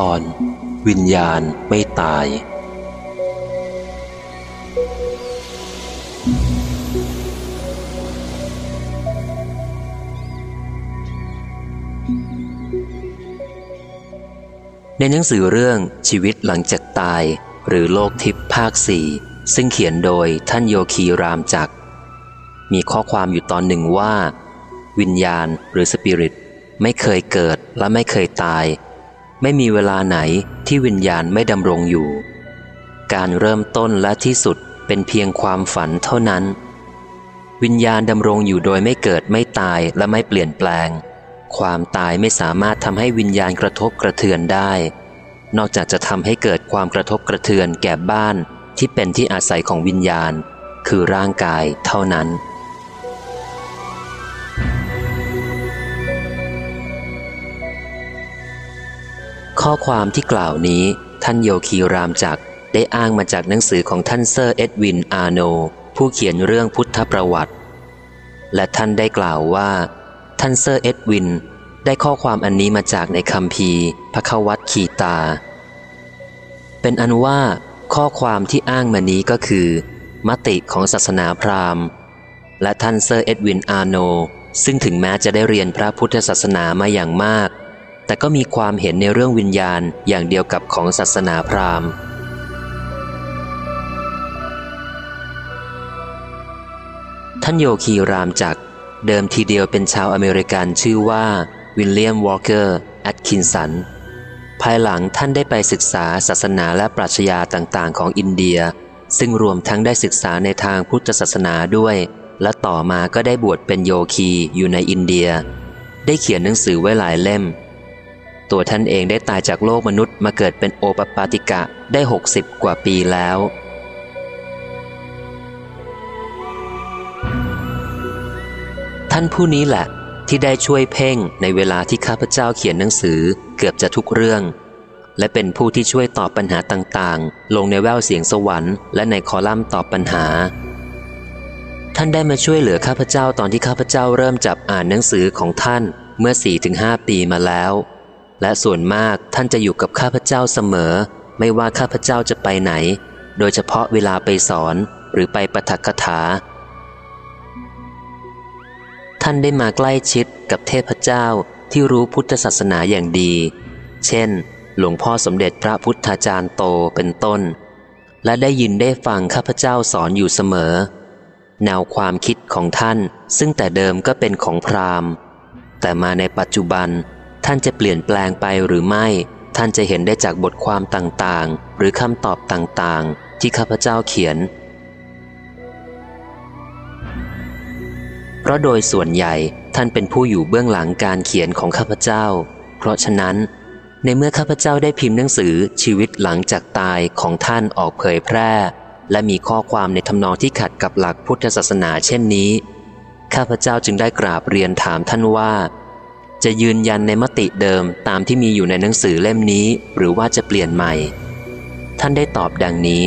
ตอน วิญญาณไม่ตาย ในหนังสือเรื่องชีวิตหลังจากตาย หรือโลกทิพย์ภาคสี่ซึ่งเขียนโดยท่านโยคีรามจักมีข้อความอยู่ตอนหนึ่งว่า วิญญาณหรือสปิริตไม่เคยเกิดและไม่เคยตาย ไม่มีเวลาไหนที่วิญญาณไม่ดำรงอยู่ การเริ่มต้นและที่สุดเป็นเพียงความฝันเท่านั้น วิญญาณดำรงอยู่โดยไม่เกิดไม่ตายและไม่เปลี่ยนแปลง ความตายไม่สามารถทำให้วิญญาณกระทบกระเทือนได้ นอกจากจะทำให้เกิดความกระทบกระเทือนแก่บ้านที่เป็นที่อาศัยของวิญญาณ คือร่างกายเท่านั้น ข้อความที่กล่าวนี้ท่านโยคีรามจักรได้อ้างมาจากหนังสือของท่านเซอร์เอ็ดวินอาร์โนลด์ ผู้เขียนเรื่องพุทธประวัติ และท่านได้กล่าวว่า ท่านเซอร์เอ็ดวิน ได้ข้อความอันนี้มาจากในคัมภีร์ภควัทคีตา เป็นอันว่า ข้อความที่อ้างมานี้ก็คือ มติของศาสนาพราหมณ์ และท่านเซอร์เอ็ดวินอาร์โนลด์ ซึ่งถึงแม้จะได้เรียนพระพุทธศาสนามาอย่างมาก แต่ก็มีความเห็นในเรื่องวิญญาณอย่างเดียวกับของศาสนาพราหมณ์ ท่านโยคีรามจักรเดิมทีเดียวเป็นชาวอเมริกันชื่อว่าวิลเลียมวอลเกอร์แอตคินสัน ภายหลังท่านได้ไปศึกษาศาสนาและปรัชญาต่างๆ ของอินเดีย ซึ่งรวมทั้งได้ศึกษาในทางพุทธศาสนาด้วย และต่อมาก็ได้บวชเป็นโยคีอยู่ในอินเดีย ได้เขียนหนังสือไว้หลายเล่ม ตัวท่านเองได้ตายจากโลกมนุษย์มาเกิดเป็นโอปปาติกะได้ 60 กว่าปีแล้ว ท่านผู้นี้แหละ ที่ได้ช่วยเพ่งในเวลาที่ข้าพเจ้าเขียนหนังสือเกือบจะทุกเรื่อง และเป็นผู้ที่ช่วยตอบปัญหาต่างๆ ลงในแววเสียงสวรรค์และในคอลัมน์ตอบปัญหาท่านได้มาช่วยเหลือข้าพเจ้าตอนที่ข้าพเจ้าเริ่มจับอ่านหนังสือของท่านเมื่อ4-5ปีมาแล้ว และส่วนมากท่านจะอยู่กับข้าพเจ้าเสมอ ไม่ว่าข้าพเจ้าจะไปไหน โดยเฉพาะเวลาไปสอนหรือไปประทักถา ท่านได้มาใกล้ชิดกับเทพเจ้าที่รู้พุทธศาสนาอย่างดี เช่น หลวงพ่อสมเด็จพระพุทธาจารย์โตเป็นต้น และได้ยินได้ฟังข้าพเจ้าสอนอยู่เสมอ แนวความคิดของท่านซึ่งแต่เดิมก็เป็นของพราหมณ์ แต่มาในปัจจุบัน ท่านจะเปลี่ยนแปลงไปหรือไม่ ท่านจะเห็นได้จากบทความต่างๆ หรือคำตอบต่างๆ ที่ข้าพเจ้าเขียน เพราะโดยส่วนใหญ่ท่านเป็นผู้อยู่เบื้องหลังการเขียนของข้าพเจ้า เพราะฉะนั้น ในเมื่อข้าพเจ้าได้พิมพ์หนังสือชีวิตหลังจากตายของท่านออกเผยแพร่ และมีข้อความในทำนองที่ขัดกับหลักพุทธศาสนาเช่นนี้ ข้าพเจ้าจึงได้กราบเรียนถามท่านว่า จะยืนยันในมติเดิมตามที่มีอยู่ในหนังสือเล่มนี้ หรือว่าจะเปลี่ยนใหม่ ท่านได้ตอบดังนี้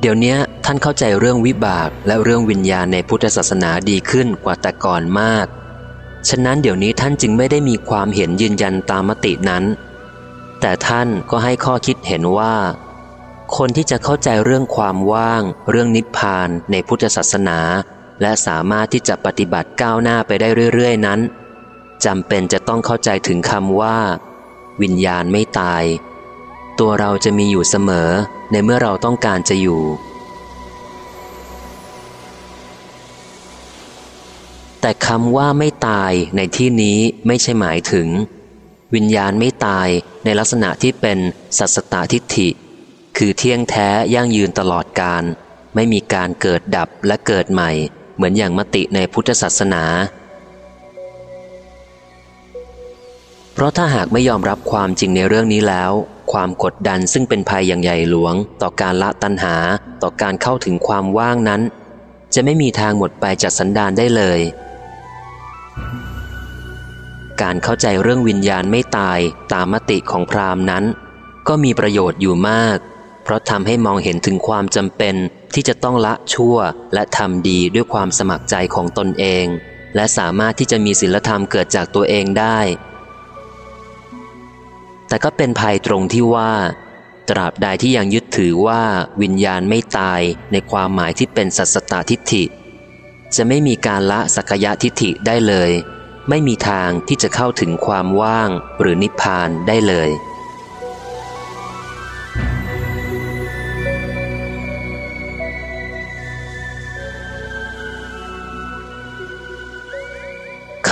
เดี๋ยวนี้ท่านเข้าใจเรื่องวิบากและเรื่องวิญญาณในพุทธศาสนาดีขึ้นกว่าแต่ก่อนมาก ฉะนั้นเดี๋ยวนี้ท่านจึงไม่ได้มีความเห็นยืนยันตามมตินั้น แต่ท่านก็ให้ข้อคิดเห็นว่า คนที่จะเข้าใจเรื่องความว่าง เรื่องนิพพานในพุทธศาสนา และสามารถที่จะปฏิบัติก้าวหน้าไปได้เรื่อยๆ นั้นจำเป็นจะต้องเข้าใจถึงคำว่า วิญญาณไม่ตาย ตัวเราจะมีอยู่เสมอในเมื่อเราต้องการจะอยู่ แต่คำว่าไม่ตายในที่นี้ไม่ใช่หมายถึง วิญญาณไม่ตายในลักษณะที่เป็นสัสตตทิฏฐิ คือเที่ยงแท้ยั่งยืนตลอดการ ไม่มีการเกิดดับและเกิดใหม่ เหมือนอย่างมติในพุทธศาสนา เพราะถ้าหากไม่ยอมรับความจริงในเรื่องนี้แล้ว ความกดดันซึ่งเป็นภัยอย่างใหญ่หลวง ต่อการละตัณหา ต่อการเข้าถึงความว่างนั้น จะไม่มีทางหมดไปจากสันดานได้เลย การเข้าใจเรื่องวิญญาณไม่ตายตามมติของพราหมณ์นั้นก็มีประโยชน์อยู่มาก ราะทำให้มองเห็นถึงความจำเป็นที่จะต้องละชั่วและทำดีด้วยความสมัครใจของตนเอง และสามารถที่จะมีศีลธรรมเกิดจากตัวเองได้ แต่ก็เป็นภัยตรงที่ว่า ตราบใดที่ยังยึดถือว่าวิญญาณไม่ตายในความหมายที่เป็นสัสตตทิฏฐิ จะไม่มีการละสักยะทิฏฐิได้เลย ไม่มีทางที่จะเข้าถึงความว่างหรือนิพพานได้เลย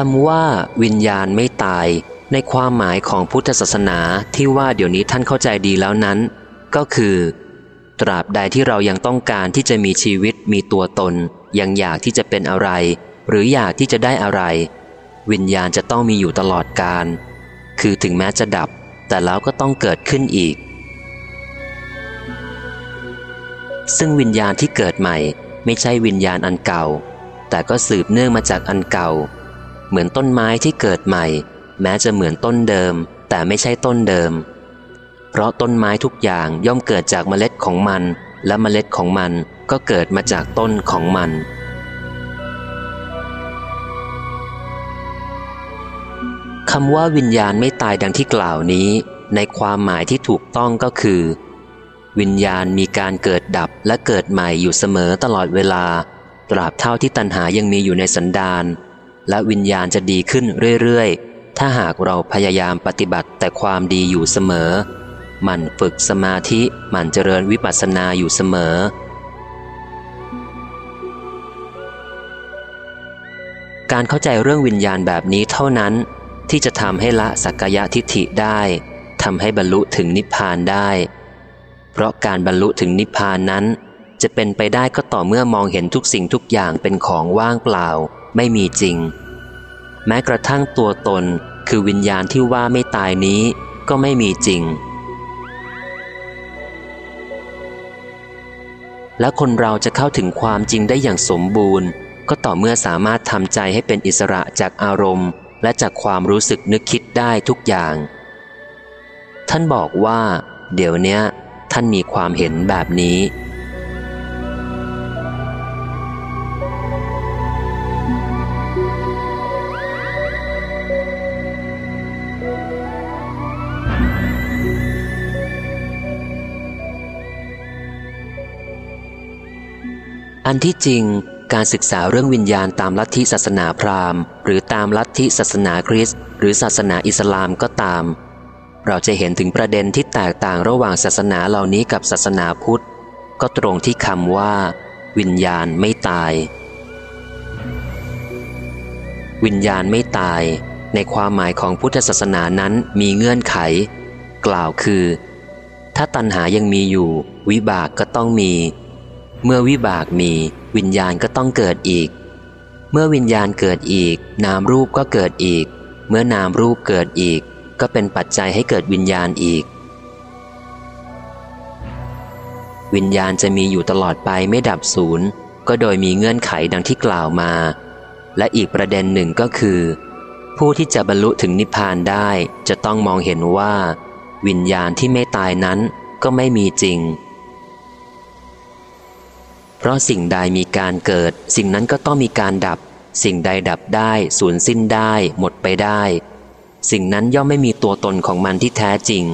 คำว่าวิญญาณไม่ตาย ในความหมายของพุทธศาสนาที่ว่าเดี๋ยวนี้ท่านเข้าใจดีแล้วนั้น ก็คือ ตราบใดที่เรายังต้องการที่จะมีชีวิตมีตัวตน ยังอยากที่จะเป็นอะไร หรืออยากที่จะได้อะไร วิญญาณจะต้องมีอยู่ตลอดการ คือถึงแม้จะดับ แต่แล้วก็ต้องเกิดขึ้นอีก ซึ่งวิญญาณที่เกิดใหม่ ไม่ใช่วิญญาณอันเก่า แต่ก็สืบเนื่องมาจากอันเก่า เหมือนต้นไม้ที่เกิดใหม่ แม้จะเหมือนต้นเดิม แต่ไม่ใช่ต้นเดิม เพราะต้นไม้ทุกอย่างย่อมเกิดจากเมล็ดของมัน และเมล็ดของมันก็เกิดมาจากต้นของมันคำว่าวิญญาณไม่ตายดังที่กล่าวนี้ ในความหมายที่ถูกต้องก็คือ วิญญาณมีการเกิดดับและเกิดใหม่อยู่เสมอตลอดเวลา ตราบเท่าที่ตัณหายังมีอยู่ในสันดาน และวิญญาณจะดีขึ้นเรื่อยๆ ถ้าหากเราพยายามปฏิบัติแต่ความดีอยู่เสมอ มันฝึกสมาธิมันเจริญวิปัสสนาอยู่เสมอ การเข้าใจเรื่องวิญญาณแบบนี้เท่านั้น ที่จะทำให้ละสักยะทิฏฐิได้ทำให้บรรลุถึงนิพพานได้ เพราะการบรรลุถึงนิพพานนั้น จะเป็นไปได้ก็ต่อเมื่อมองเห็นทุกสิ่งทุกอย่างเป็นของว่างเปล่า ไม่มีจริง แม้กระทั่งตัวตนคือวิญญาณที่ว่าไม่ตายนี้ก็ไม่มีจริง และคนเราจะเข้าถึงความจริงได้อย่างสมบูรณ์ ก็ต่อเมื่อสามารถทำใจให้เป็นอิสระจากอารมณ์ และจากความรู้สึกนึกคิดได้ทุกอย่าง ท่านบอกว่า เดี๋ยวนี้ท่านมีความเห็นแบบนี้ อันที่จริงการศึกษาเรื่องวิญญาณตามลัทธิศาสนาพราหมณ์ หรือตามลัทธิศาสนาคริสต์หรือศาสนาอิสลามก็ตาม เราจะเห็นถึงประเด็นที่แตกต่างระหว่างศาสนาเหล่านี้กับศาสนาพุทธ ก็ตรงที่คำว่า วิญญาณไม่ตาย วิญญาณไม่ตาย ในความหมายของพุทธศาสนานั้นมีเงื่อนไข กล่าวคือ ถ้าตัณหายังมีอยู่ วิบากก็ต้องมี เมื่อวิบากมีวิญญาณก็ต้องเกิดอีก เมื่อวิญญาณเกิดอีก นามรูปก็เกิดอีก เมื่อนามรูปเกิดอีก ก็เป็นปัจจัยให้เกิดวิญญาณอีก วิญญาณจะมีอยู่ตลอดไปไม่ดับศูนย์ก็โดยมีเงื่อนไขดังที่กล่าวมา และอีกประเด็นหนึ่งก็คือ ผู้ที่จะบรรลุถึงนิพพานได้จะต้องมองเห็นว่า วิญญาณที่ไม่ตายนั้นก็ไม่มีจริง เพราะสิ่งใดมีการเกิด สิ่งนั้นก็ต้องมีการดับ สิ่งใดดับได้สูญสิ้นได้ หมดไปได้ สิ่งนั้นย่อมไม่มีตัวตนของมันที่แท้จริง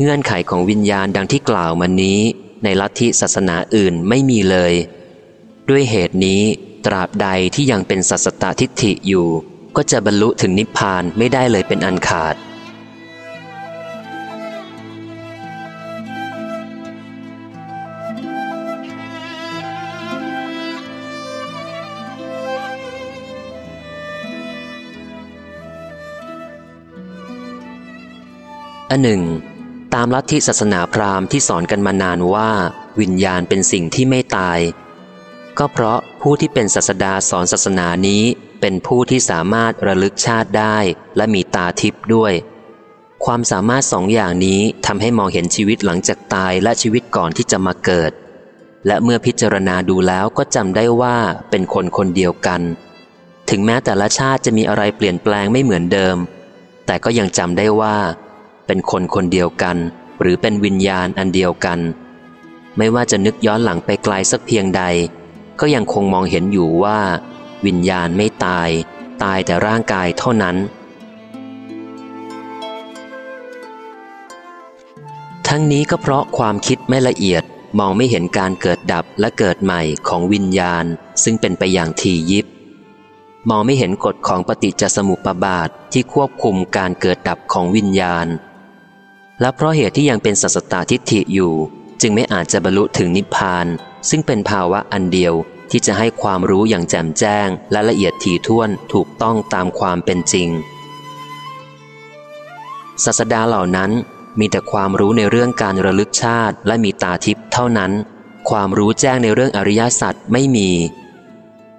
เงื่อนไขของวิญญาณดังที่กล่าวมานี้ ในลัทธิศาสนาอื่นไม่มีเลย ด้วยเหตุนี้ ตราบใดที่ยังเป็นสัสตตทิฏฐิอยู่ ก็จะบรรลุถึงนิพพานไม่ได้เลยเป็นอันขาด อันหนึ่ง ตามลัทธิศาสนาพราหมณ์ที่สอนกันมานานว่าวิญญาณเป็นสิ่งที่ไม่ตาย ก็เพราะผู้ที่เป็นศาสดาสอนศาสนานี้เป็นผู้ที่สามารถระลึกชาติได้และมีตาทิพย์ด้วย ความสามารถสองอย่างนี้ทำให้มองเห็นชีวิตหลังจากตายและชีวิตก่อนที่จะมาเกิด และเมื่อพิจารณาดูแล้วก็จำได้ว่าเป็นคนคนเดียวกัน ถึงแม้แต่ละชาติจะมีอะไรเปลี่ยนแปลงไม่เหมือนเดิม แต่ก็ยังจำได้ว่า เป็นคนคนเดียวกัน หรือเป็นวิญญาณอันเดียวกัน ไม่ว่าจะนึกย้อนหลังไปไกลสักเพียงใด ก็ยังคงมองเห็นอยู่ว่า วิญญาณไม่ตาย ตายแต่ร่างกายเท่านั้น ทั้งนี้ก็เพราะความคิดไม่ละเอียดมองไม่เห็นการเกิดดับและเกิดใหม่ของวิญญาณ ซึ่งเป็นไปอย่างทียิบ มองไม่เห็นกฎของปฏิจจสมุปบาทที่ควบคุมการเกิดดับของวิญญาณ และเพราะเหตุที่ยังเป็นสัสตตทิฏฐิอยู่ จึงไม่อาจจะบรรลุถึงนิพพาน ซึ่งเป็นภาวะอันเดียวที่จะให้ความรู้อย่างแจ่มแจ้ง และละเอียดถี่ถ้วนถูกต้องตามความเป็นจริงศาสดาเหล่านั้นมีแต่ความรู้ในเรื่องการระลึกชาติและมีตาทิพย์เท่านั้น ความรู้แจ้งในเรื่องอริยสัจไม่มี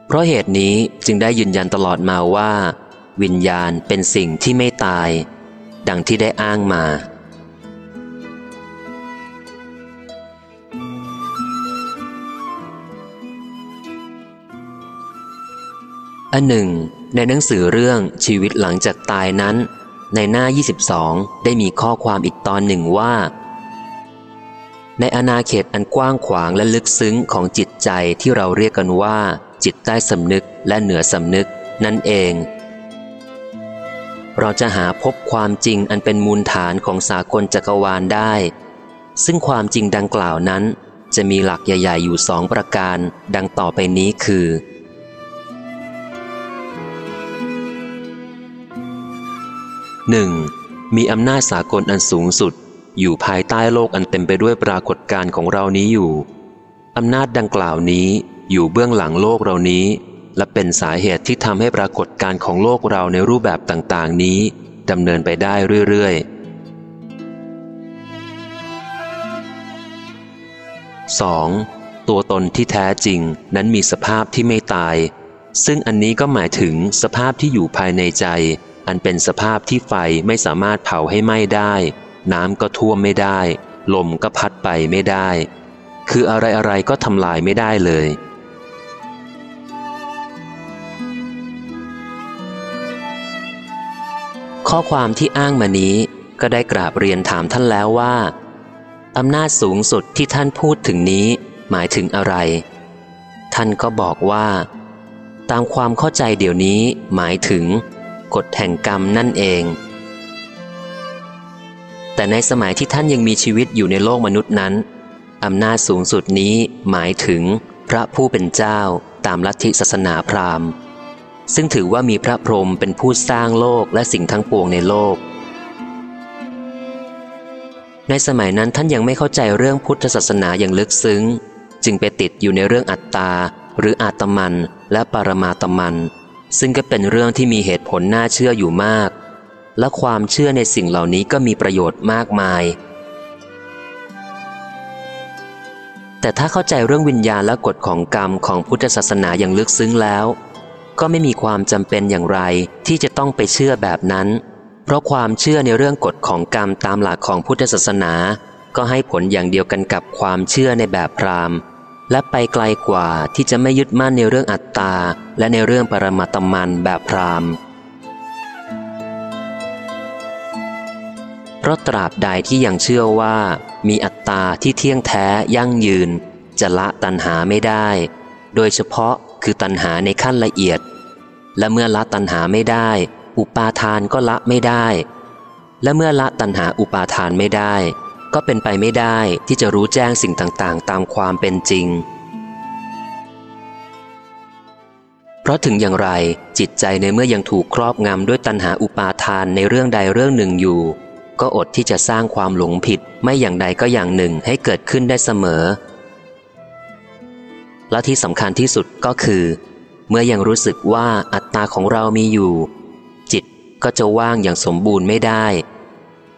เพราะเหตุนี้จึงได้ยืนยันตลอดมาว่า วิญญาณเป็นสิ่งที่ไม่ตาย ดังที่ได้อ้างมา อันหนึ่ง ในหนังสือเรื่องชีวิตหลังจากตายนั้น ในหน้า 22 ได้มีข้อความอีกตอนหนึ่งว่า ในอาณาเขตอันกว้างขวางและลึกซึ้งของจิตใจที่เราเรียกกันว่า จิตใต้สำนึกและเหนือสำนึกนั่นเอง เราจะหาพบความจริงอันเป็นมูลฐานของสากลจักรวาลได้ ซึ่งความจริงดังกล่าวนั้น จะมีหลักใหญ่ ๆ อยู่สองประการ ดังต่อไปนี้คือ 1. มีอำนาจสากลอันสูงสุด อยู่ภายใต้โลกอันเต็มไปด้วยปรากฏการณ์ของเรานี้อยู่ อำนาจดังกล่าวนี้อยู่เบื้องหลังโลกเรานี้ และเป็นสาเหตุที่ทำให้ปรากฏการณ์ของโลกเราในรูปแบบต่างๆ นี้ดำเนินไปได้เรื่อยๆ 2. ตัวตนที่แท้จริงนั้นมีสภาพที่ไม่ตาย ซึ่งอันนี้ก็หมายถึงสภาพที่อยู่ภายในใจ อันเป็นสภาพที่ไฟไม่สามารถเผาให้ไหม้ได้ น้ำก็ท่วมไม่ได้ ลมก็พัดไปไม่ได้ คืออะไรอะไรก็ทำลายไม่ได้เลยข้อความที่อ้างมานี้ก็ได้กราบเรียนถามท่านแล้วว่า อำนาจสูงสุดที่ท่านพูดถึงนี้หมายถึงอะไร ท่านก็บอกว่า ตามความเข้าใจเดี๋ยวนี้หมายถึง กฎแห่งกรรมนั่นเอง แต่ในสมัยที่ท่านยังมีชีวิตอยู่ในโลกมนุษย์นั้นอำนาจสูงสุดนี้หมายถึงพระผู้เป็นเจ้าตามลัทธิศาสนาพราหมณ์ ซึ่งถือว่ามีพระพรหมเป็นผู้สร้างโลกและสิ่งทั้งปวงในโลก ในสมัยนั้นท่านยังไม่เข้าใจเรื่องพุทธศาสนาอย่างลึกซึ้ง จึงไปติดอยู่ในเรื่องอัตตาหรืออาตมันและปรมาตมัน ซึ่งก็เป็นเรื่องที่มีเหตุผลน่าเชื่ออยู่มาก และความเชื่อในสิ่งเหล่านี้ก็มีประโยชน์มากมาย แต่ถ้าเข้าใจเรื่องวิญญาณและกฎของกรรมของพุทธศาสนาอย่างลึกซึ้งแล้ว ก็ไม่มีความจำเป็นอย่างไรที่จะต้องไปเชื่อแบบนั้น เพราะความเชื่อในเรื่องกฎของกรรมตามหลักของพุทธศาสนา ก็ให้ผลอย่างเดียวกันกับความเชื่อในแบบพราหมณ์ และไปไกลกว่าที่จะไม่ยึดมั่นในเรื่องอัตตา และในเรื่องปรมาตมันแบบพรามเพราะตราบใดที่ยังเชื่อว่า มีอัตตาที่เที่ยงแท้ยั่งยืน จะละตัณหาไม่ได้ โดยเฉพาะคือตัณหาในขั้นละเอียด และเมื่อละตัณหาไม่ได้ อุปาทานก็ละไม่ได้ และเมื่อละตัณหาอุปาทานไม่ได้ ก็เป็นไปไม่ได้ที่จะรู้แจ้งสิ่งต่างๆ ตามความเป็นจริง เพราะถึงอย่างไรจิตใจในเมื่อยังถูกครอบงำด้วยตัณหาอุปาทานในเรื่องใดเรื่องหนึ่งอยู่ ก็อดที่จะสร้างความหลงผิด ไม่อย่างใดก็อย่างหนึ่งให้เกิดขึ้นได้เสมอ และที่สำคัญที่สุดก็คือ เมื่อยังรู้สึกว่าอัตตาของเรามีอยู่ จิตก็จะว่างอย่างสมบูรณ์ไม่ได้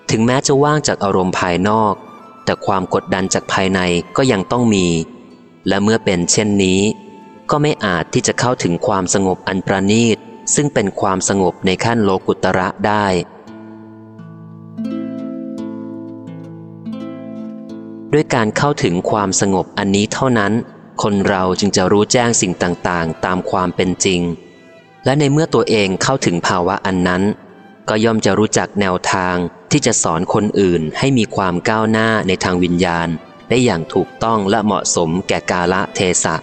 ถึงแม้จะว่างจากอารมณ์ภายนอก แต่ความกดดันจากภายในก็ยังต้องมี และเมื่อเป็นเช่นนี้ ก็ไม่อาจที่จะเข้าถึงความสงบอันประณีต ซึ่งเป็นความสงบในขั้นโลกุตระได้ ด้วยการเข้าถึงความสงบอันนี้เท่านั้น คนเราจึงจะรู้แจ้งสิ่งต่างๆ ตามความเป็นจริง และในเมื่อตัวเองเข้าถึงภาวะอันนั้น ก็ย่อมจะรู้จักแนวทาง ที่จะสอนคนอื่นให้มีความก้าวหน้าในทางวิญญาณ ได้อย่างถูกต้องและเหมาะสมแก่กาละเทศะ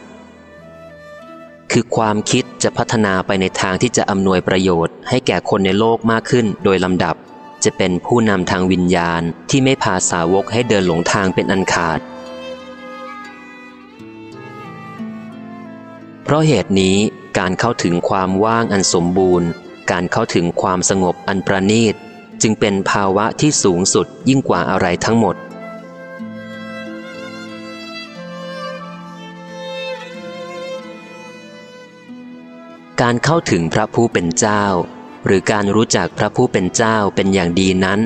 คือความคิดจะพัฒนาไปในทางที่จะอำนวยประโยชน์ให้แก่คนในโลกมากขึ้นโดยลำดับ จะเป็นผู้นำทางวิญญาณที่ไม่พาสาวกให้เดินหลงทางเป็นอันขาด เพราะเหตุนี้การเข้าถึงความว่างอันสมบูรณ์ การเข้าถึงความสงบอันประณีต จึงเป็นภาวะที่สูงสุดยิ่งกว่าอะไรทั้งหมด การเข้าถึงพระผู้เป็นเจ้า หรือการรู้จักพระผู้เป็นเจ้าเป็นอย่างดีนั้น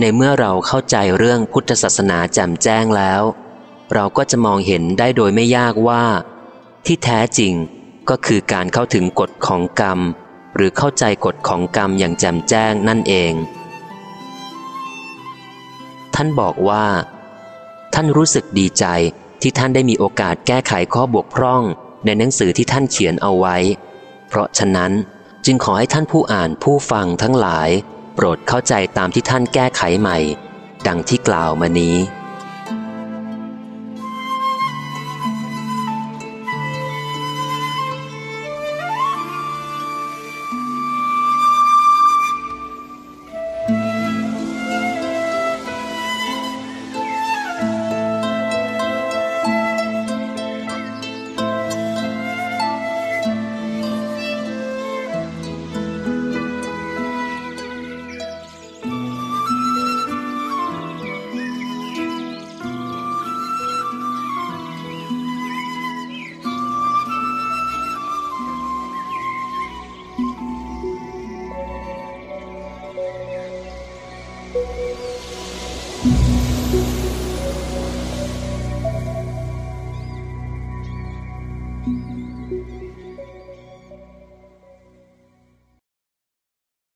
ในเมื่อเราเข้าใจเรื่องพุทธศาสนาแจ่มแจ้งแล้ว เราก็จะมองเห็นได้โดยไม่ยากว่า ที่แท้จริงก็คือการเข้าถึงกฎของกรรม หรือเข้าใจกฎของกรรมอย่างแจ่มแจ้งนั่นเอง ท่านบอกว่า ท่านรู้สึกดีใจที่ท่านได้มีโอกาสแก้ไขข้อบกพร่องในหนังสือที่ท่านเขียนเอาไว้ เพราะฉะนั้นจึงขอให้ท่านผู้อ่านผู้ฟังทั้งหลาย โปรดเข้าใจตามที่ท่านแก้ไขใหม่ ดังที่กล่าวมานี้